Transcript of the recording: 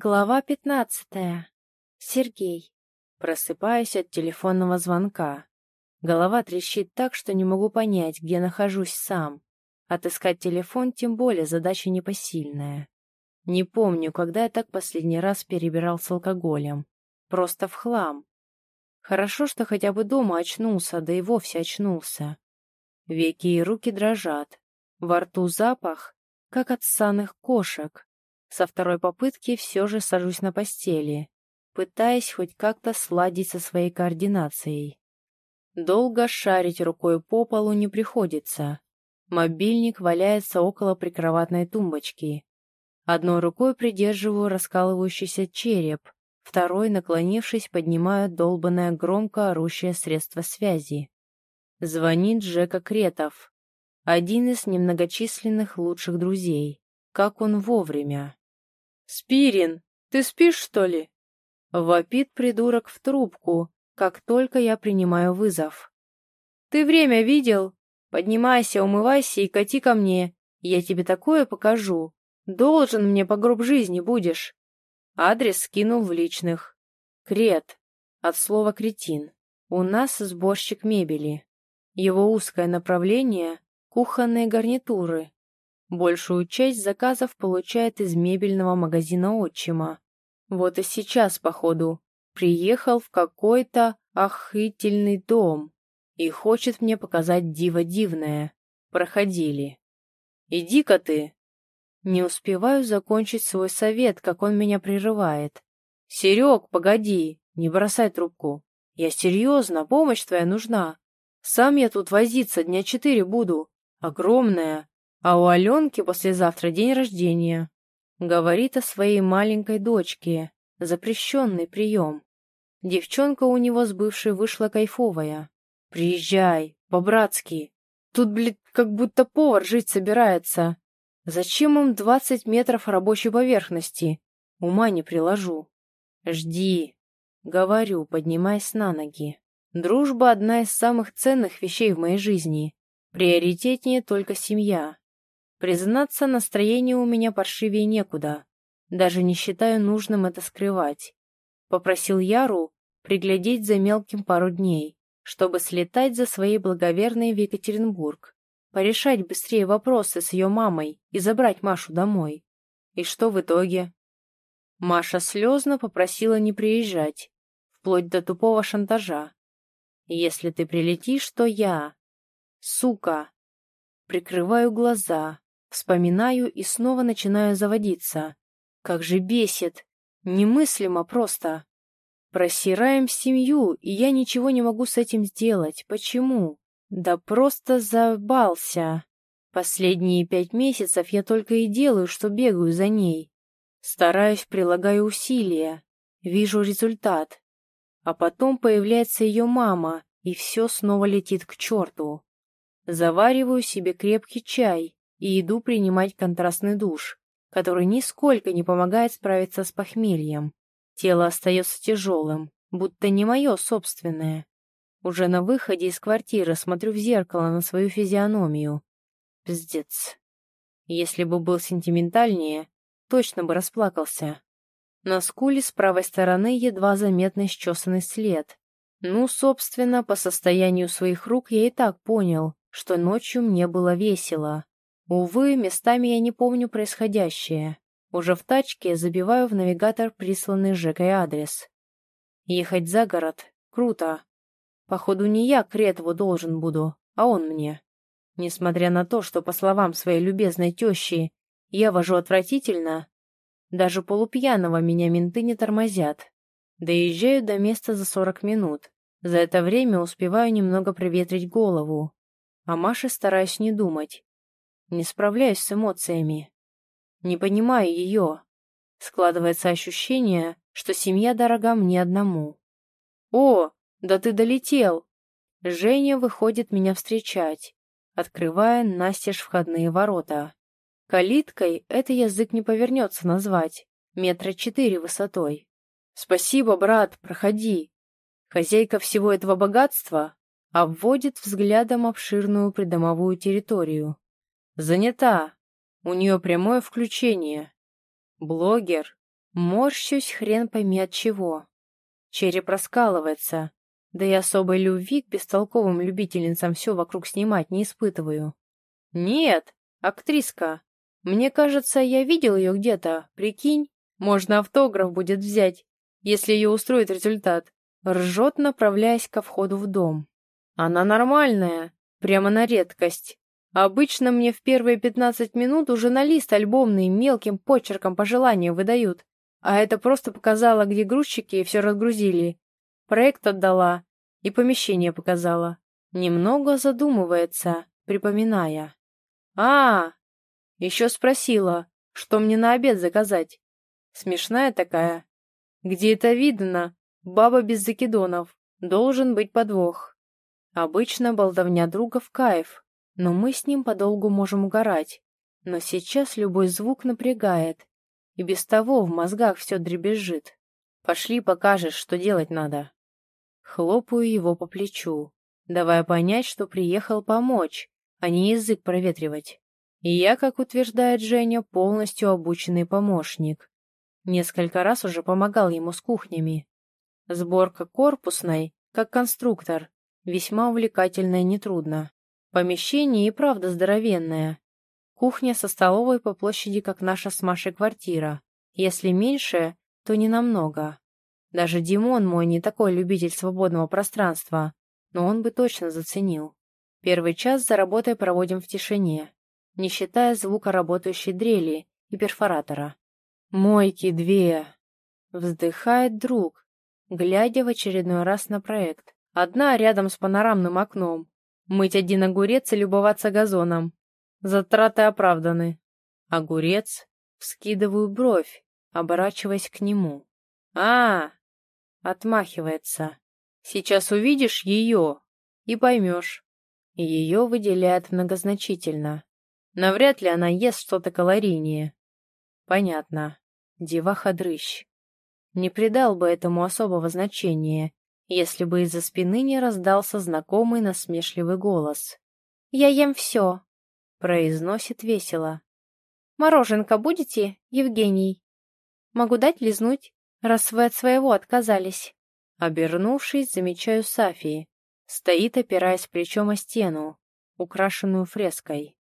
Глава пятнадцатая. Сергей. Просыпаюсь от телефонного звонка. Голова трещит так, что не могу понять, где нахожусь сам. Отыскать телефон тем более задача непосильная. Не помню, когда я так последний раз перебирал с алкоголем. Просто в хлам. Хорошо, что хотя бы дома очнулся, да и вовсе очнулся. Веки и руки дрожат. Во рту запах, как от ссаных кошек. Со второй попытки все же сажусь на постели, пытаясь хоть как-то сладить со своей координацией. Долго шарить рукой по полу не приходится. Мобильник валяется около прикроватной тумбочки. Одной рукой придерживаю раскалывающийся череп, второй, наклонившись, поднимаю долбанное громко орущее средство связи. Звонит Жека Кретов, один из немногочисленных лучших друзей. Как он вовремя. «Спирин, ты спишь, что ли?» Вопит придурок в трубку, как только я принимаю вызов. «Ты время видел? Поднимайся, умывайся и кати ко мне. Я тебе такое покажу. Должен мне по гроб жизни будешь». Адрес скинул в личных. Крет. От слова кретин. У нас сборщик мебели. Его узкое направление — кухонные гарнитуры. Большую часть заказов получает из мебельного магазина отчима. Вот и сейчас, походу, приехал в какой-то охытельный дом и хочет мне показать диво дивное. Проходили. Иди-ка ты. Не успеваю закончить свой совет, как он меня прерывает. Серег, погоди, не бросай трубку. Я серьезно, помощь твоя нужна. Сам я тут возиться дня четыре буду. Огромная, а у Аленки послезавтра день рождения. Говорит о своей маленькой дочке. Запрещенный прием. Девчонка у него с бывшей вышла кайфовая. Приезжай, по-братски. Тут, блядь, как будто повар жить собирается. Зачем им двадцать метров рабочей поверхности? Ума не приложу. Жди. Говорю, поднимаясь на ноги. Дружба — одна из самых ценных вещей в моей жизни. Приоритетнее только семья. Признаться, настроение у меня паршивее некуда. Даже не считаю нужным это скрывать. Попросил Яру приглядеть за мелким пару дней, чтобы слетать за своей благоверной в Екатеринбург, порешать быстрее вопросы с ее мамой и забрать Машу домой. И что в итоге? Маша слезно попросила не приезжать, вплоть до тупого шантажа. Если ты прилетишь, то я... Сука! Прикрываю глаза, Вспоминаю и снова начинаю заводиться. Как же бесит! Немыслимо просто. Просираем семью, и я ничего не могу с этим сделать. Почему? Да просто забался. Последние пять месяцев я только и делаю, что бегаю за ней. Стараюсь, прилагаю усилия. Вижу результат. А потом появляется ее мама, и все снова летит к черту. Завариваю себе крепкий чай, и иду принимать контрастный душ, который нисколько не помогает справиться с похмельем. Тело остается тяжелым, будто не мое собственное. Уже на выходе из квартиры смотрю в зеркало на свою физиономию. Пиздец. Если бы был сентиментальнее, точно бы расплакался. На скуле с правой стороны едва заметный счесанный след. Ну, собственно, по состоянию своих рук я и так понял, что ночью мне было весело. Увы, местами я не помню происходящее. Уже в тачке забиваю в навигатор присланный Жекой адрес. Ехать за город — круто. Походу, не я Кретову должен буду, а он мне. Несмотря на то, что, по словам своей любезной тещи, я вожу отвратительно, даже полупьяного меня менты не тормозят. Доезжаю до места за сорок минут. За это время успеваю немного проветрить голову. О Маше стараюсь не думать. Не справляюсь с эмоциями. Не понимаю ее. Складывается ощущение, что семья дорога мне одному. «О, да ты долетел!» Женя выходит меня встречать, открывая настежь входные ворота. Калиткой это язык не повернется назвать, метра четыре высотой. «Спасибо, брат, проходи!» Хозяйка всего этого богатства обводит взглядом обширную придомовую территорию. Занята. У нее прямое включение. Блогер. Морщусь хрен пойми от чего. Череп раскалывается, да и особой любви к бестолковым любительницам все вокруг снимать не испытываю. Нет, актриска. Мне кажется, я видел ее где-то, прикинь. Можно автограф будет взять, если ее устроит результат. Ржет, направляясь ко входу в дом. Она нормальная, прямо на редкость. Обычно мне в первые пятнадцать минут уже на лист альбомный мелким почерком по желанию выдают. А это просто показала, где грузчики все разгрузили. Проект отдала и помещение показала. Немного задумывается, припоминая. А, еще спросила, что мне на обед заказать. Смешная такая. Где это видно? Баба без закидонов. Должен быть подвох. Обычно болтовня друга в кайф, но мы с ним подолгу можем угорать. Но сейчас любой звук напрягает, и без того в мозгах все дребезжит. Пошли покажешь, что делать надо. Хлопаю его по плечу, давая понять, что приехал помочь, а не язык проветривать. И я, как утверждает Женя, полностью обученный помощник. Несколько раз уже помогал ему с кухнями. Сборка корпусной, как конструктор, весьма увлекательная и нетрудно. Помещение и правда здоровенное. Кухня со столовой по площади, как наша с Машей квартира. Если меньше, то не намного. Даже Димон мой не такой любитель свободного пространства, но он бы точно заценил. Первый час за работой проводим в тишине, не считая звука работающей дрели и перфоратора. «Мойки две!» — вздыхает друг, глядя в очередной раз на проект. Одна рядом с панорамным окном. Мыть один огурец и любоваться газоном. Затраты оправданы. Огурец. Вскидываю бровь, оборачиваясь к нему. а Отмахивается. Сейчас увидишь ее и поймешь. Ее выделяет многозначительно. Навряд ли она ест что-то калорийнее. Понятно. Деваха-дрыщ. Не придал бы этому особого значения, если бы из-за спины не раздался знакомый насмешливый голос. «Я ем все», — произносит весело. «Мороженка будете, Евгений? Могу дать лизнуть, раз вы от своего отказались». Обернувшись, замечаю Сафии. Стоит, опираясь плечом о стену, украшенную фреской.